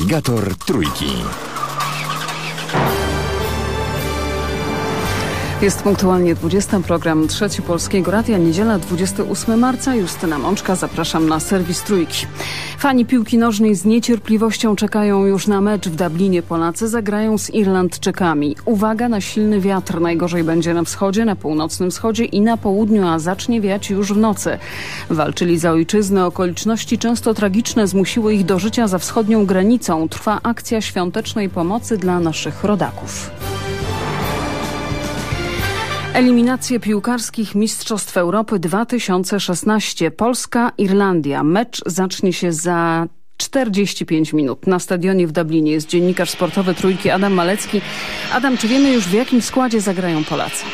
Nawigator Trójki. Jest punktualnie 20. program Trzeci Polskiego Radia, niedziela 28 marca. Justyna Mączka, zapraszam na serwis Trójki. Fani piłki nożnej z niecierpliwością czekają już na mecz w Dublinie. Polacy zagrają z Irlandczykami. Uwaga na silny wiatr. Najgorzej będzie na wschodzie, na północnym wschodzie i na południu, a zacznie wiać już w nocy. Walczyli za ojczyznę. Okoliczności często tragiczne zmusiły ich do życia za wschodnią granicą. Trwa akcja świątecznej pomocy dla naszych rodaków. Eliminacje piłkarskich Mistrzostw Europy 2016. Polska-Irlandia. Mecz zacznie się za 45 minut. Na stadionie w Dublinie jest dziennikarz sportowy Trójki Adam Malecki. Adam, czy wiemy już w jakim składzie zagrają Polacy?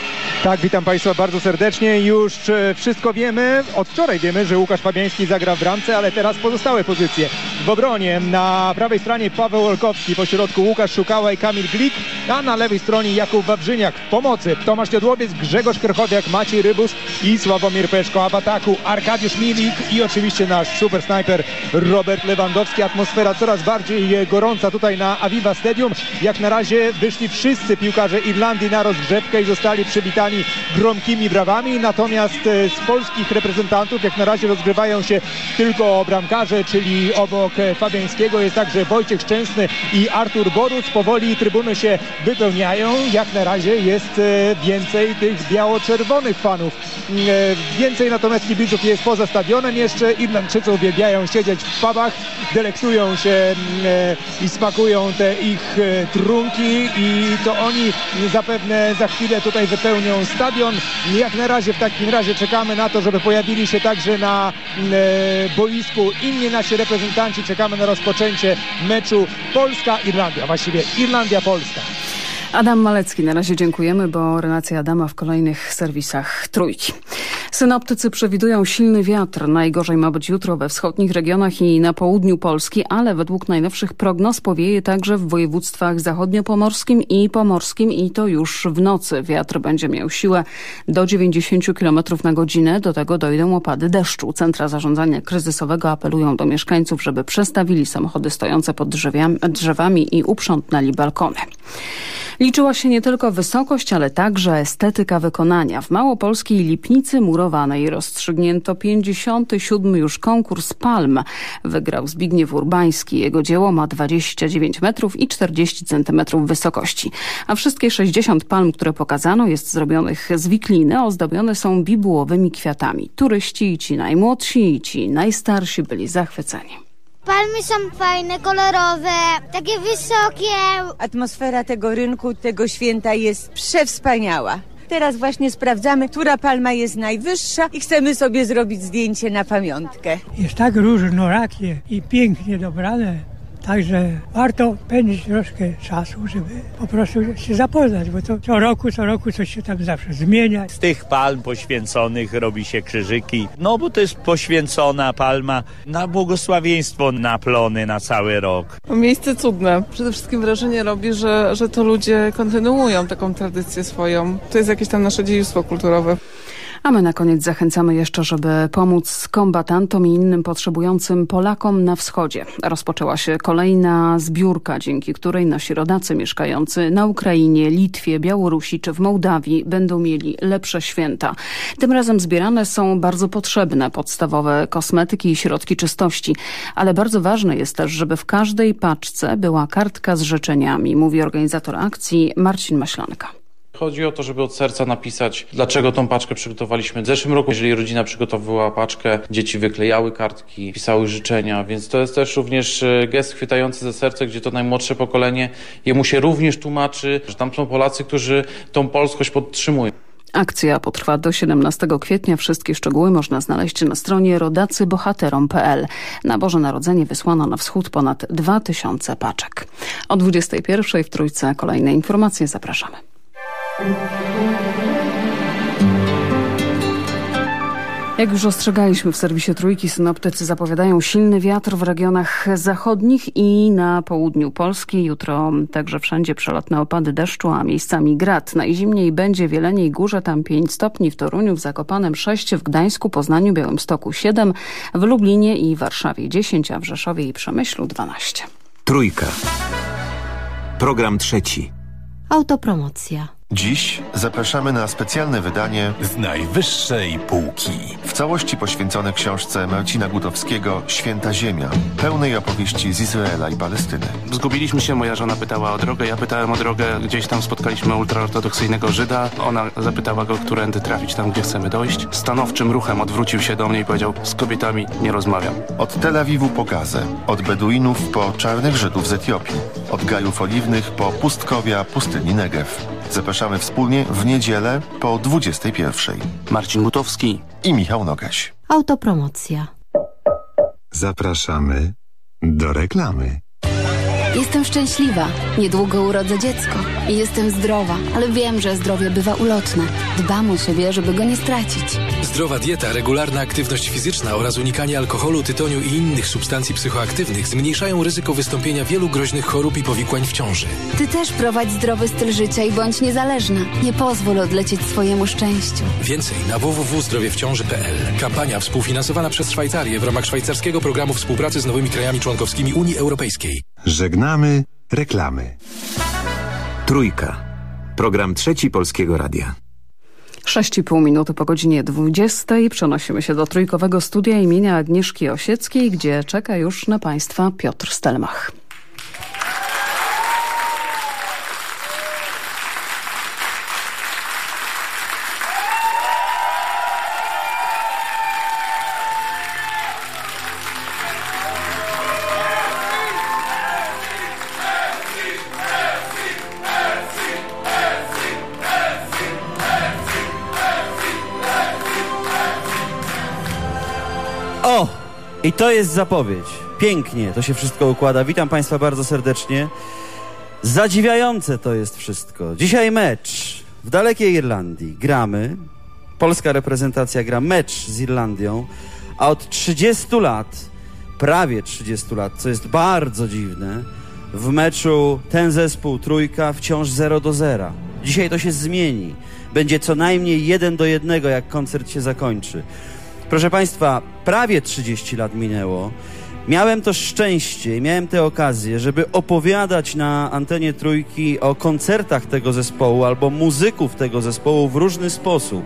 Tak, witam Państwa bardzo serdecznie. Już e, wszystko wiemy. Od wczoraj wiemy, że Łukasz Fabiański zagra w bramce, ale teraz pozostałe pozycje. W obronie na prawej stronie Paweł Olkowski, po środku Łukasz Szukała i Kamil Glik, a na lewej stronie Jakub Wawrzyniak. W pomocy Tomasz Jodłowiec, Grzegorz Krychowiak, Maciej Rybus i Sławomir Peszko. A w ataku Arkadiusz Milik i oczywiście nasz super snajper Robert Lewandowski. Atmosfera coraz bardziej gorąca tutaj na Aviva Stadium. Jak na razie wyszli wszyscy piłkarze Irlandii na rozgrzewkę i zostali przywitani gromkimi brawami, natomiast e, z polskich reprezentantów jak na razie rozgrywają się tylko bramkarze, czyli obok Fabiańskiego jest także Wojciech Szczęsny i Artur Borus. Powoli trybuny się wypełniają. Jak na razie jest e, więcej tych biało-czerwonych fanów. E, więcej natomiast kibiców jest poza stadionem jeszcze. Irlandczycy uwielbiają siedzieć w pubach, delektują się i smakują te ich trunki i to oni zapewne za chwilę tutaj wypełnią stadion. Jak na razie w takim razie czekamy na to, żeby pojawili się także na e, boisku inni nasi reprezentanci. Czekamy na rozpoczęcie meczu Polska-Irlandia, właściwie Irlandia-Polska. Adam Malecki, na razie dziękujemy, bo relacja Adama w kolejnych serwisach Trójki. Synoptycy przewidują silny wiatr. Najgorzej ma być jutro we wschodnich regionach i na południu Polski, ale według najnowszych prognoz powieje także w województwach zachodniopomorskim i pomorskim i to już w nocy. Wiatr będzie miał siłę do 90 km na godzinę. Do tego dojdą opady deszczu. Centra zarządzania kryzysowego apelują do mieszkańców, żeby przestawili samochody stojące pod drzewami, i uprzątnęli balkony. Liczyła się nie tylko wysokość, ale także estetyka wykonania. W małopolskiej Lipnicy Murowanej rozstrzygnięto 57 już konkurs palm. Wygrał Zbigniew Urbański. Jego dzieło ma 29 metrów i 40 centymetrów wysokości. A wszystkie 60 palm, które pokazano, jest zrobionych z wikliny, ozdobione są bibułowymi kwiatami. Turyści i ci najmłodsi i ci najstarsi byli zachwyceni. Palmy są fajne, kolorowe, takie wysokie. Atmosfera tego rynku, tego święta jest przewspaniała. Teraz właśnie sprawdzamy, która palma jest najwyższa i chcemy sobie zrobić zdjęcie na pamiątkę. Jest tak różnorakie i pięknie dobrane, Także warto pędzić troszkę czasu, żeby po prostu się zapoznać, bo to co roku, co roku coś się tam zawsze zmienia. Z tych palm poświęconych robi się krzyżyki, no bo to jest poświęcona palma na błogosławieństwo na plony na cały rok. Miejsce cudne. Przede wszystkim wrażenie robi, że, że to ludzie kontynuują taką tradycję swoją. To jest jakieś tam nasze dziedzictwo kulturowe. A my na koniec zachęcamy jeszcze, żeby pomóc kombatantom i innym potrzebującym Polakom na wschodzie. Rozpoczęła się kolejna zbiórka, dzięki której nasi rodacy mieszkający na Ukrainie, Litwie, Białorusi czy w Mołdawii będą mieli lepsze święta. Tym razem zbierane są bardzo potrzebne podstawowe kosmetyki i środki czystości, ale bardzo ważne jest też, żeby w każdej paczce była kartka z życzeniami, mówi organizator akcji Marcin Maślanka. Chodzi o to, żeby od serca napisać, dlaczego tą paczkę przygotowaliśmy. W zeszłym roku, jeżeli rodzina przygotowywała paczkę, dzieci wyklejały kartki, pisały życzenia, więc to jest też również e, gest chwytający za serce, gdzie to najmłodsze pokolenie jemu się również tłumaczy, że tam są Polacy, którzy tą polskość podtrzymują. Akcja potrwa do 17 kwietnia. Wszystkie szczegóły można znaleźć na stronie rodacybohaterom.pl. Na Boże Narodzenie wysłano na wschód ponad 2000 paczek. O 21 w Trójce kolejne informacje. Zapraszamy. Jak już ostrzegaliśmy w serwisie Trójki, synoptycy zapowiadają silny wiatr w regionach zachodnich i na południu Polski. Jutro także wszędzie przelotne opady deszczu, a miejscami grad. Najzimniej będzie w Jeleniej Górze, tam 5 stopni, w Toruniu, w Zakopanem 6, w Gdańsku, Poznaniu, Białymstoku 7, w Lublinie i Warszawie 10, a w Rzeszowie i Przemyślu 12. Trójka. Program trzeci. Autopromocja. Dziś zapraszamy na specjalne wydanie z najwyższej półki. W całości poświęcone książce Marcina Gutowskiego Święta Ziemia, pełnej opowieści z Izraela i Palestyny. Zgubiliśmy się, moja żona pytała o drogę, ja pytałem o drogę, gdzieś tam spotkaliśmy ultraortodoksyjnego Żyda, ona zapytała go, którędy trafić tam, gdzie chcemy dojść. Stanowczym ruchem odwrócił się do mnie i powiedział, z kobietami nie rozmawiam. Od Tel Awiwu po Gazę, od Beduinów po czarnych Żydów z Etiopii, od gajów oliwnych po pustkowia pustyni Negew. Zapraszamy wspólnie w niedzielę po 21. Marcin Gutowski i Michał Nogaś. Autopromocja. Zapraszamy do reklamy. Jestem szczęśliwa. Niedługo urodzę dziecko. I jestem zdrowa, ale wiem, że zdrowie bywa ulotne. Dbam o siebie, żeby go nie stracić. Zdrowa dieta, regularna aktywność fizyczna oraz unikanie alkoholu, tytoniu i innych substancji psychoaktywnych zmniejszają ryzyko wystąpienia wielu groźnych chorób i powikłań w ciąży. Ty też prowadź zdrowy styl życia i bądź niezależna. Nie pozwól odlecieć swojemu szczęściu. Więcej na www.zdrowiewciąży.pl. Kampania współfinansowana przez Szwajcarię w ramach szwajcarskiego programu współpracy z nowymi krajami członkowskimi Unii Europejskiej. Żegnamy reklamy. Trójka. Program trzeci Polskiego Radia. 6,5 minuty po godzinie 20 przenosimy się do trójkowego studia imienia Agnieszki Osieckiej, gdzie czeka już na Państwa Piotr Stelmach. To jest zapowiedź. Pięknie to się wszystko układa. Witam Państwa bardzo serdecznie. Zadziwiające to jest wszystko. Dzisiaj mecz w dalekiej Irlandii. Gramy. Polska reprezentacja gra mecz z Irlandią, a od 30 lat, prawie 30 lat, co jest bardzo dziwne, w meczu ten zespół trójka wciąż 0 do 0. Dzisiaj to się zmieni. Będzie co najmniej 1 do 1, jak koncert się zakończy. Proszę Państwa, prawie 30 lat minęło. Miałem to szczęście, miałem tę okazję, żeby opowiadać na antenie trójki o koncertach tego zespołu albo muzyków tego zespołu w różny sposób.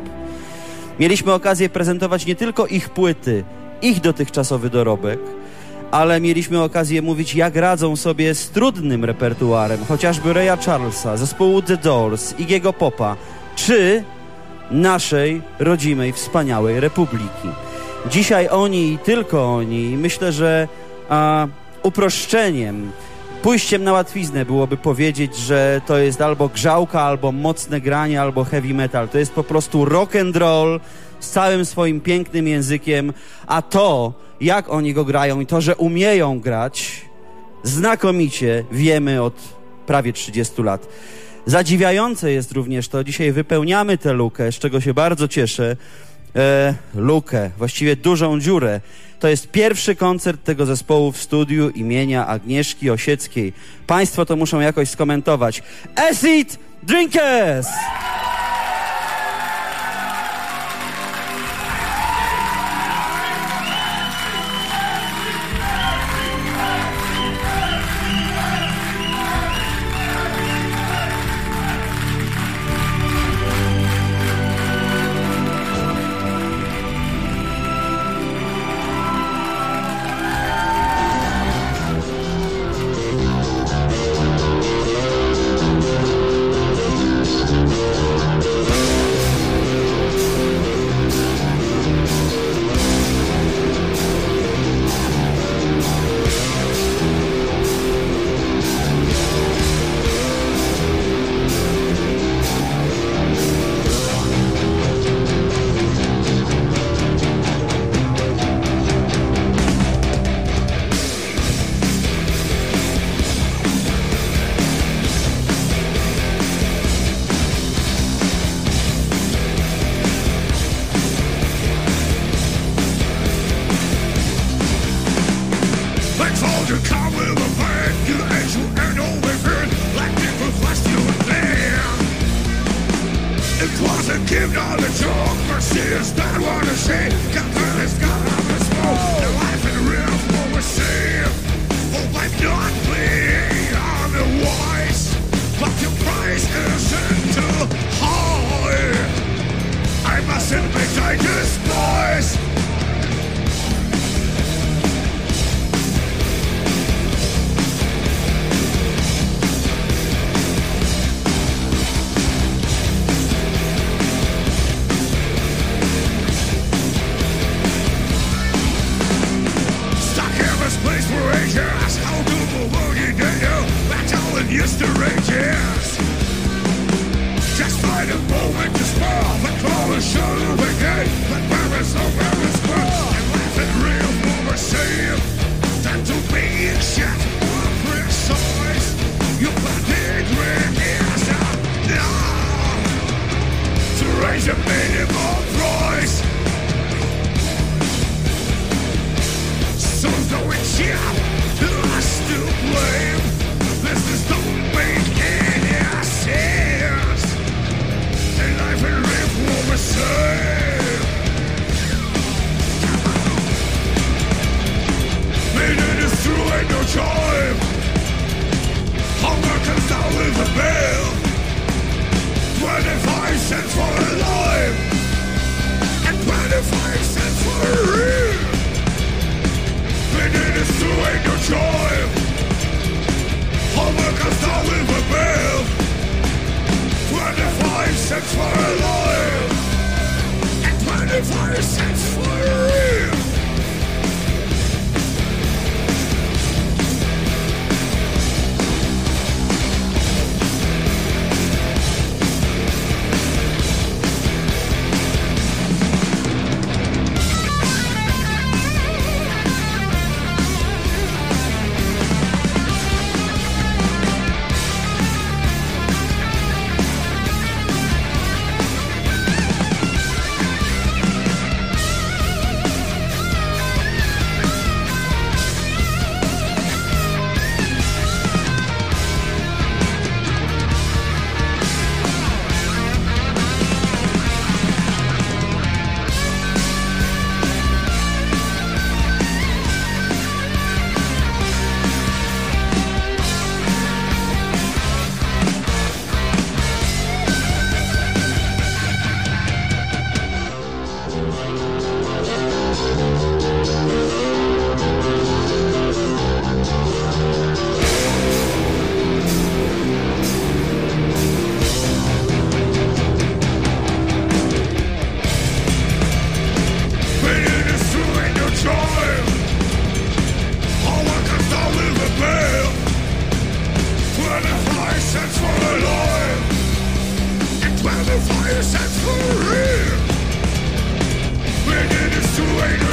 Mieliśmy okazję prezentować nie tylko ich płyty, ich dotychczasowy dorobek, ale mieliśmy okazję mówić, jak radzą sobie z trudnym repertuarem, chociażby Raya Charlesa, zespołu The Doors, Iggy'ego Popa, czy naszej rodzimej, wspaniałej republiki. Dzisiaj oni i tylko oni, myślę, że a, uproszczeniem, pójściem na łatwiznę byłoby powiedzieć, że to jest albo grzałka, albo mocne granie, albo heavy metal. To jest po prostu rock and roll z całym swoim pięknym językiem, a to, jak oni go grają i to, że umieją grać, znakomicie wiemy od prawie 30 lat. Zadziwiające jest również to, dzisiaj wypełniamy tę lukę, z czego się bardzo cieszę, e, lukę, właściwie dużą dziurę. To jest pierwszy koncert tego zespołu w studiu imienia Agnieszki Osieckiej. Państwo to muszą jakoś skomentować. Acid Drinkers! 25 cents for a life and 25 cents for a real.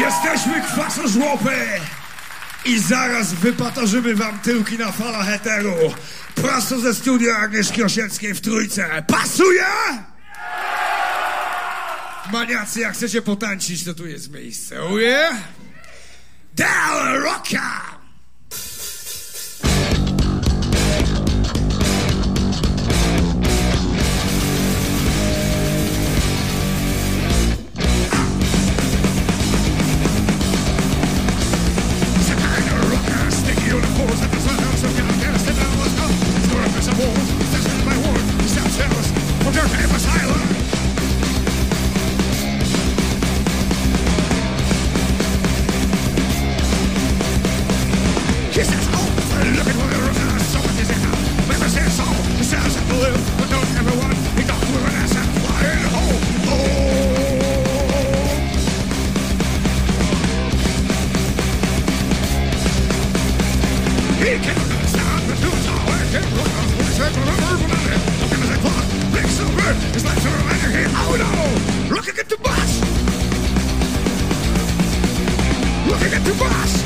Jesteśmy kwaszożłopy i zaraz wypatarzymy wam tyłki na falach heteru. Prosto ze studia Agnieszki Osieckiej w Trójce. Pasuje? Maniacy, jak chcecie potańczyć, to tu jest miejsce. Uje? Del Rocka! Goodbye!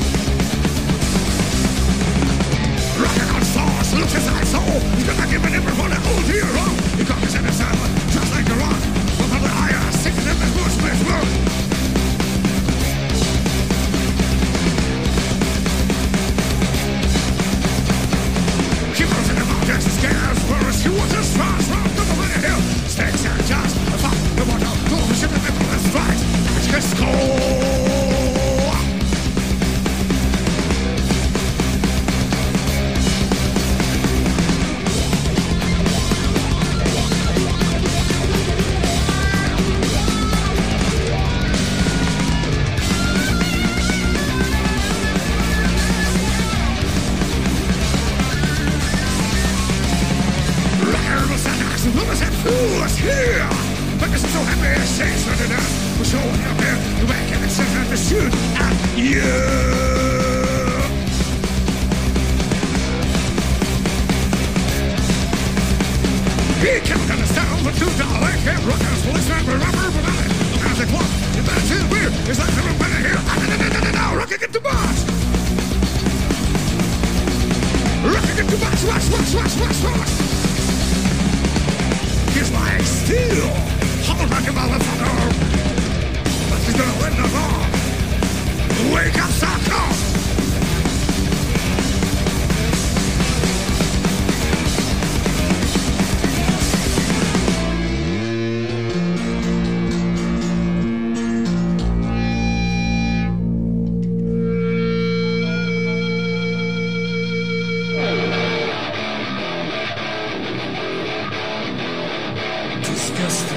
Disgusting.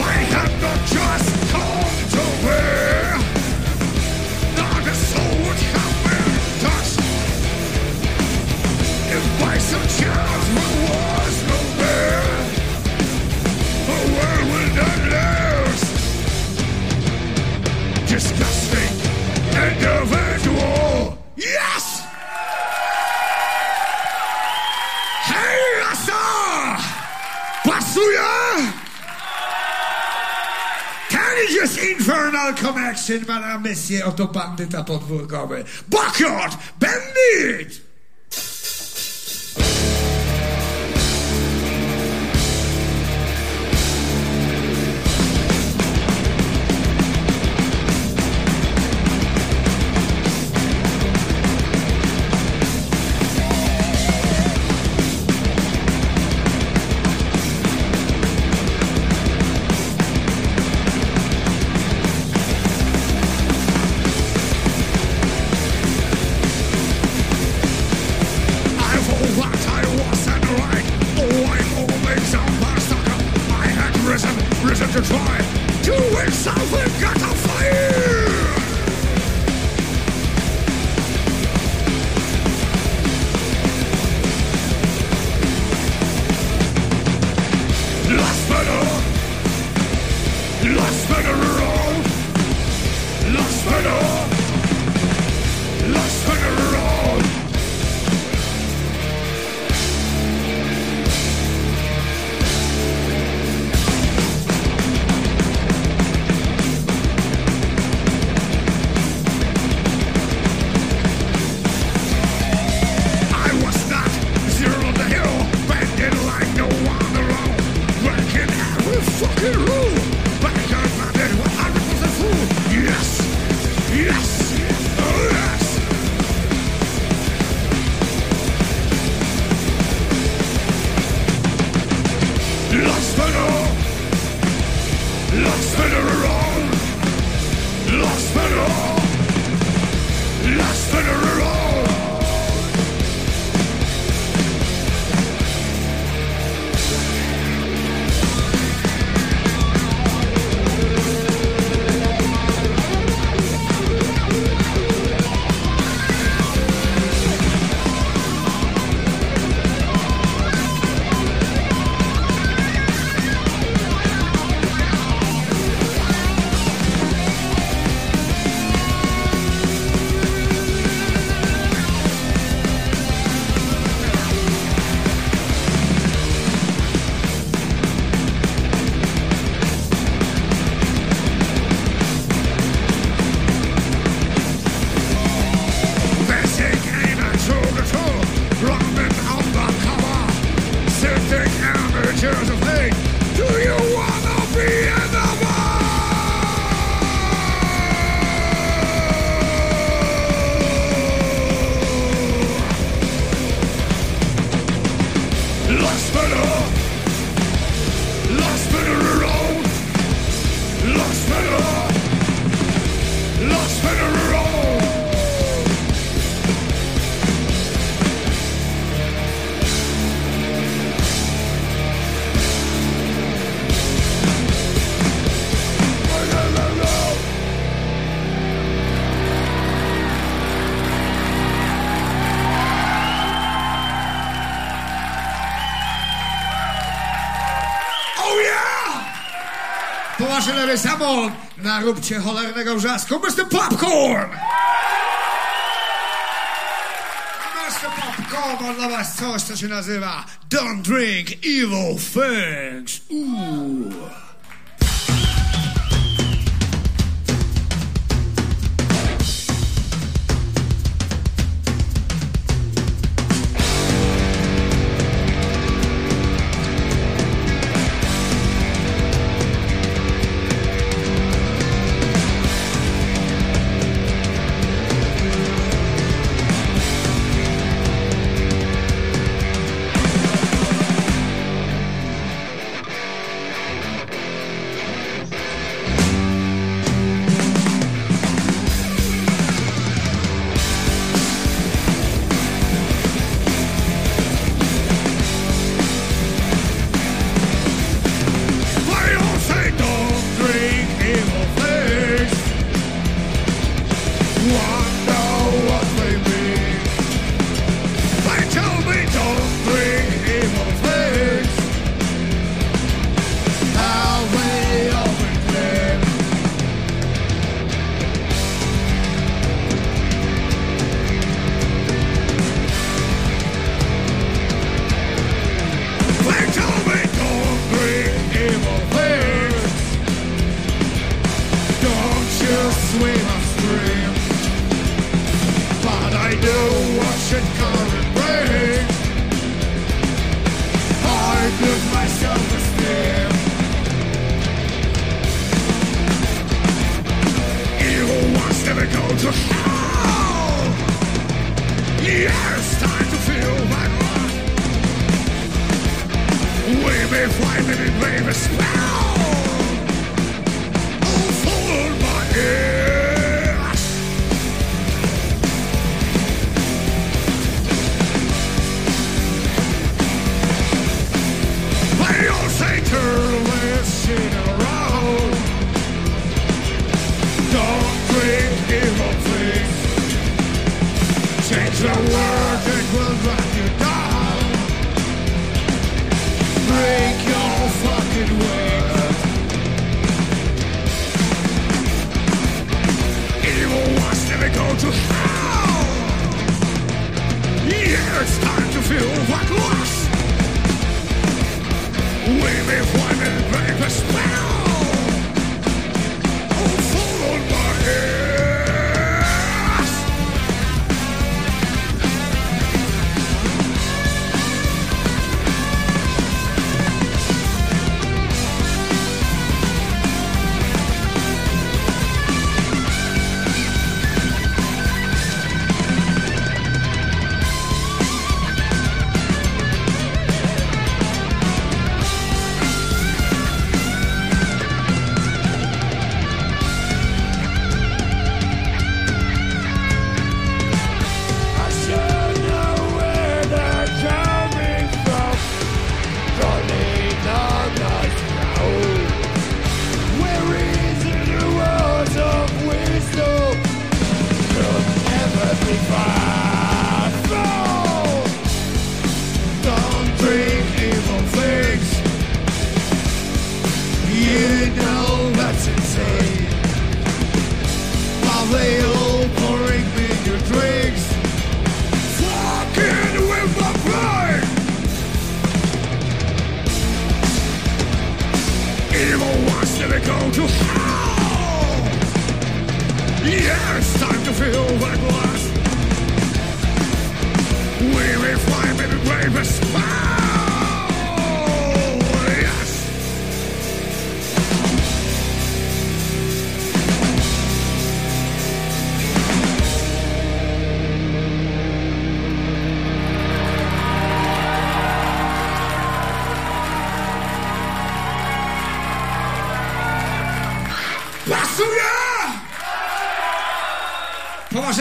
We have no choice. All Connection, madame, messieurs, oto bandyta podwórkowy. Bakiot! Bandit! prawie samą. Naróbcie cholernego wrzasku, Mr. Popcorn! Mr. Popcorn ma dla was coś, co się nazywa Don't Drink Evil Things. Ooh.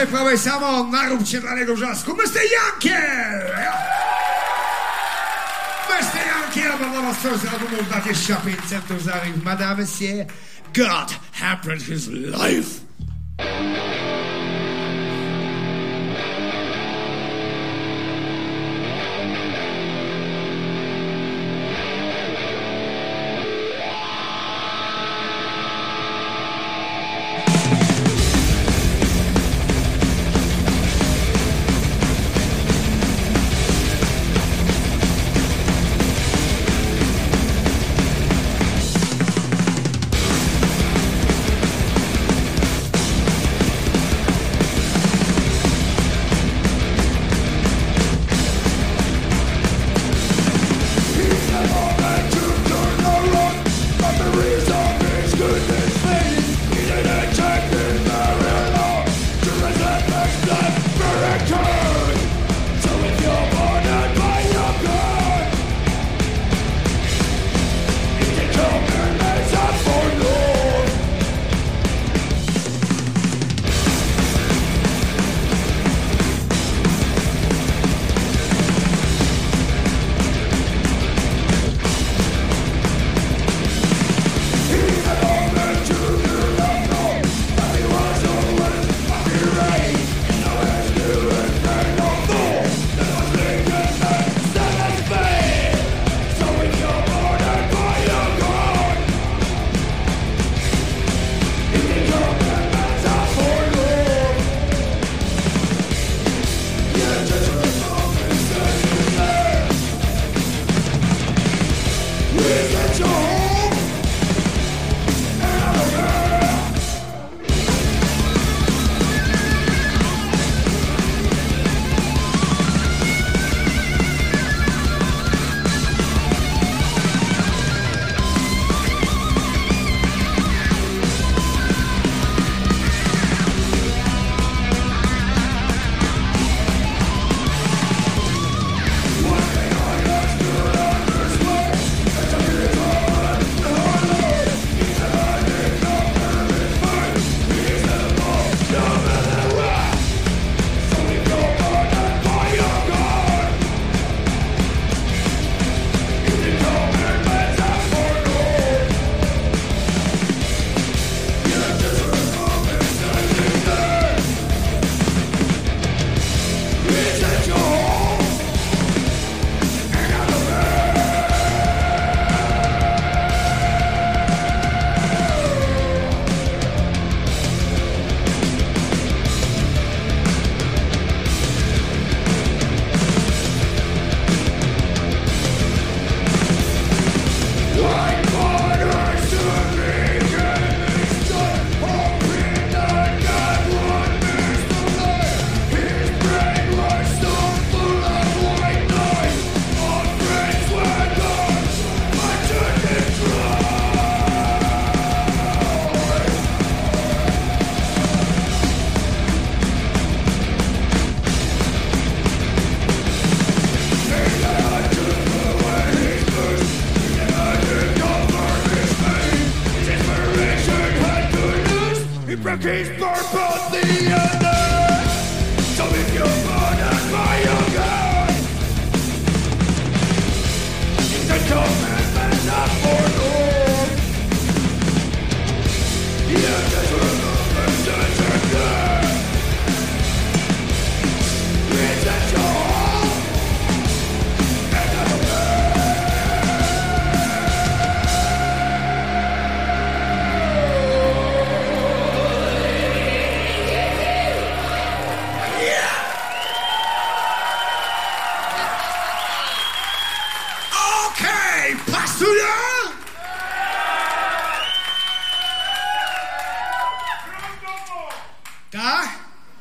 chwałę samo, naróbcie dla niego wrzasku. Mr. Jankiel! Mr. Jankiel ma dla was coś z albumu 25 centów za rynk. Madame Monsieur, God hampered his life.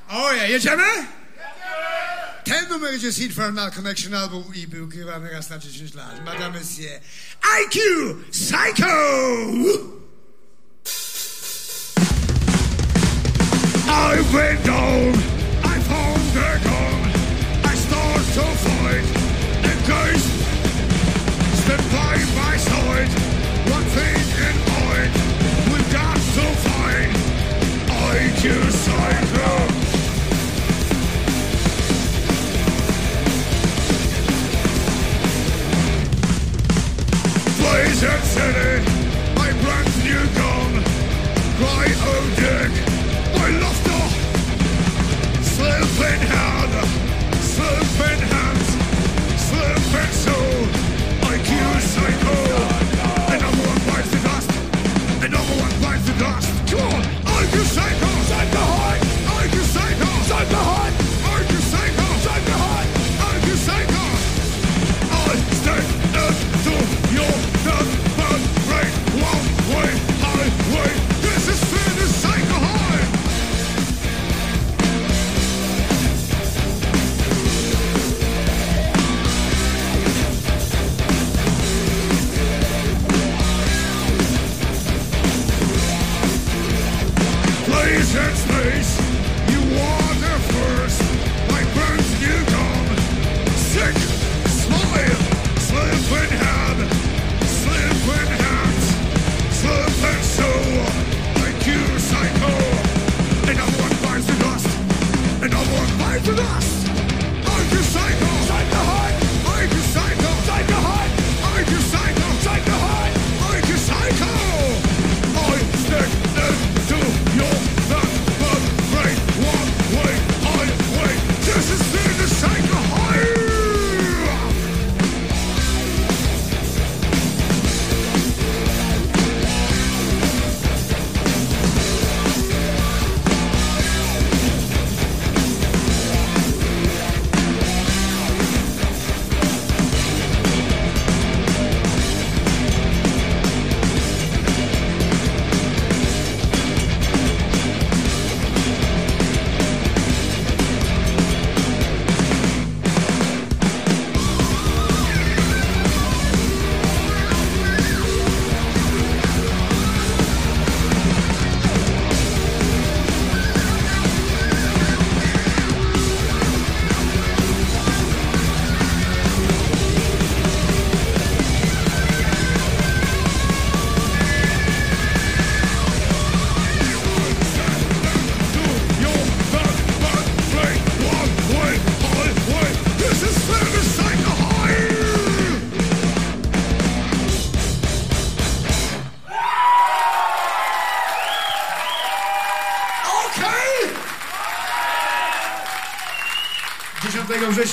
Oje, jedziemy? Ten numer idzie z Hit for Now Connection album i był grywany raz na 10 lat. Madame Monsieur. IQ Psycho! I've been down, I found a gun, I start to fight, and guys, stand by my side, one thing in mind, we've got to find IQ Psycho. Blazing City, my brand new gun, cry oh dick, my laughter, slipping hand, slipping hands, slipping soul, IQ psycho, another one bites the dust, another one bites the dust,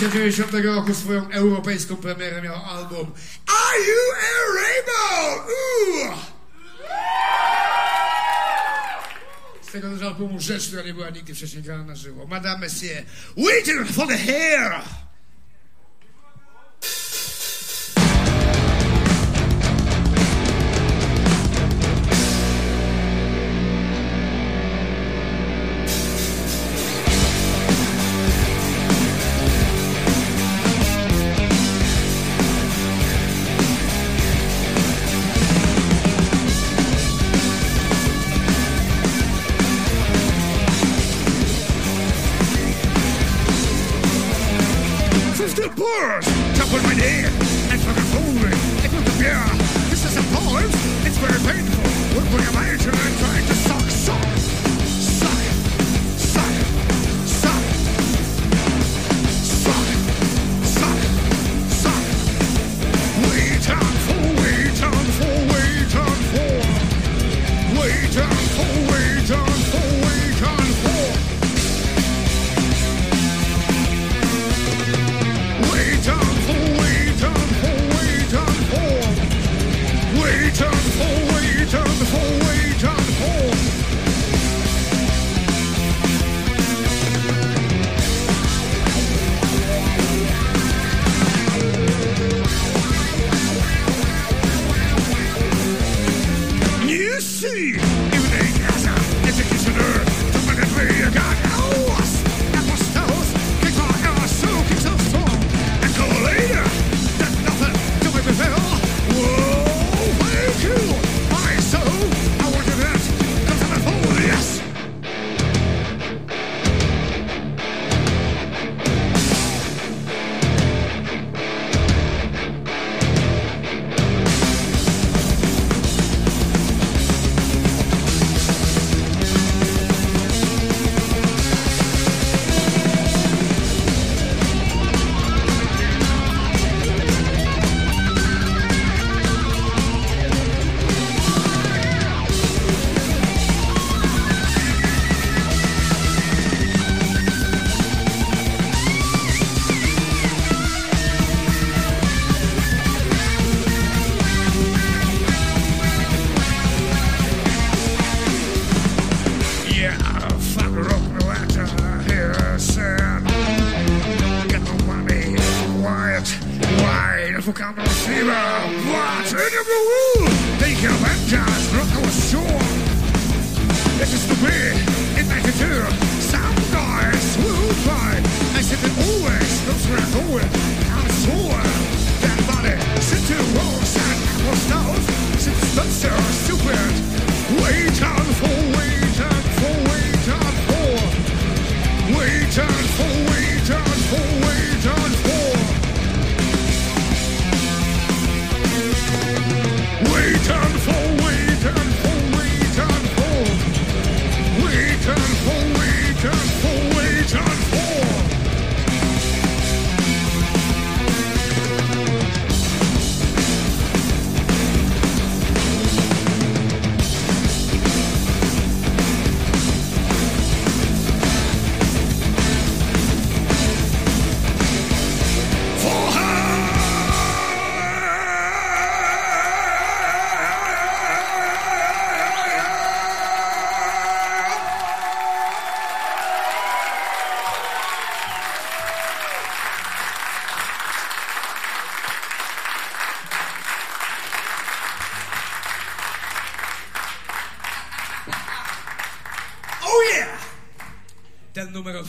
10 września 90 roku swoją europejską premierę miał album Are You a Rainbow? Ooh! Z tego też albumu rzecz, która nie była nigdy wcześniej grana na żywo. Madame Messier, waiting for the hair!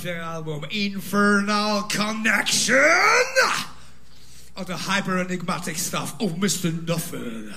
their album Infernal Connection all the hyper enigmatic stuff oh, of Mr. Nothing.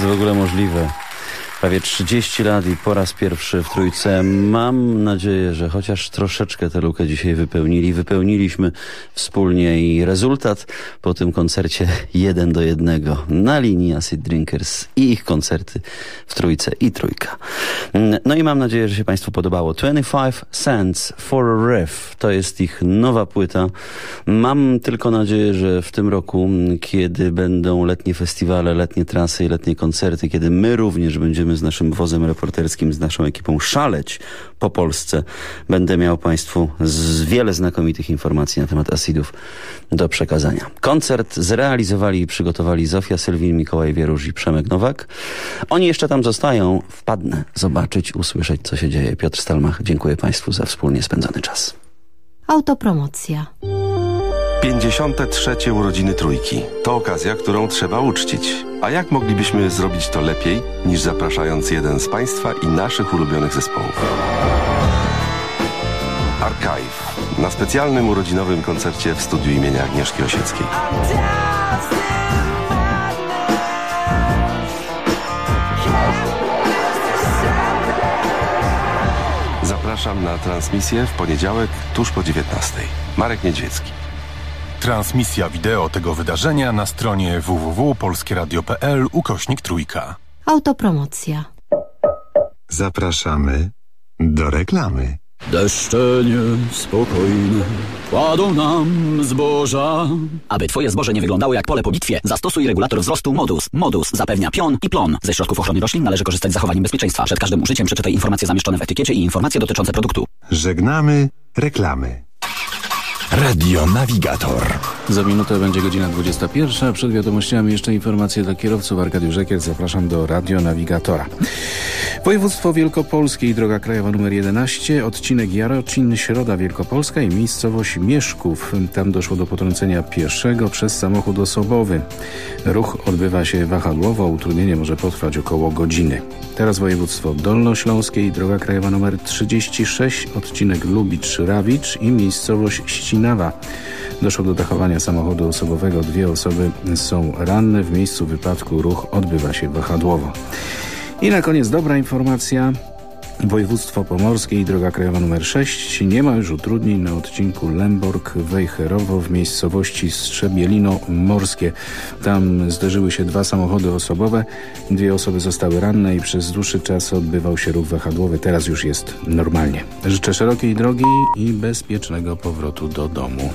Jest w ogóle możliwe? Prawie 30 lat i po raz pierwszy w trójce. Mam nadzieję, że chociaż troszeczkę tę lukę dzisiaj wypełnili. Wypełniliśmy wspólnie i rezultat po tym koncercie jeden do jednego na linii Acid Drinkers i ich koncerty w trójce i trójka. No i mam nadzieję, że się Państwu podobało. 25 Cents for a Riff to jest ich nowa płyta. Mam tylko nadzieję, że w tym roku, kiedy będą letnie festiwale, letnie trasy i letnie koncerty, kiedy my również będziemy z naszym wozem reporterskim, z naszą ekipą szaleć po Polsce, będę miał Państwu z wiele znakomitych informacji na temat acidów do przekazania. Koncert zrealizowali i przygotowali Zofia Sylwin, Mikołaj Wierusz i Przemek Nowak. Oni jeszcze tam zostają. Wpadnę zobaczyć, usłyszeć, co się dzieje. Piotr Stalmach, dziękuję Państwu za wspólnie spędzony czas. Autopromocja. 53. urodziny trójki. To okazja, którą trzeba uczcić. A jak moglibyśmy zrobić to lepiej, niż zapraszając jeden z Państwa i naszych ulubionych zespołów? Archive. Na specjalnym urodzinowym koncercie w studiu imienia Agnieszki Osieckiej. Zapraszam na transmisję w poniedziałek tuż po 19. Marek Niedźwiecki. Transmisja wideo tego wydarzenia na stronie www.polskieradio.pl ukośnik trójka. Autopromocja. Zapraszamy do reklamy. Deszcze niespokojne kładą nam zboża. Aby twoje zboże nie wyglądało jak pole po bitwie, zastosuj regulator wzrostu Modus. Modus zapewnia pion i plon. Ze środków ochrony roślin należy korzystać z zachowaniem bezpieczeństwa. Przed każdym użyciem przeczytaj informacje zamieszczone w etykiecie i informacje dotyczące produktu. Żegnamy reklamy. Radio Navigator. Za minutę będzie godzina 21. Przed wiadomościami jeszcze informacje dla kierowców. Arkadiusz Żekiel, zapraszam do Radio Navigatora. Województwo Wielkopolskie i droga krajowa nr 11, odcinek Jarocin, Środa Wielkopolska i miejscowość Mieszków. Tam doszło do potrącenia pieszego przez samochód osobowy. Ruch odbywa się wahadłowo, utrudnienie może potrwać około godziny. Teraz województwo dolnośląskie i droga krajowa nr 36, odcinek Lubicz-Rawicz i miejscowość Ścinawa. Doszło do dachowania samochodu osobowego. Dwie osoby są ranne. W miejscu wypadku ruch odbywa się wahadłowo. I na koniec dobra informacja. Województwo Pomorskie i droga krajowa nr 6 nie ma już utrudnień na odcinku Lemborg-Wejherowo w miejscowości Strzebielino Morskie. Tam zderzyły się dwa samochody osobowe, dwie osoby zostały ranne i przez dłuższy czas odbywał się ruch wahadłowy. Teraz już jest normalnie. Życzę szerokiej drogi i bezpiecznego powrotu do domu.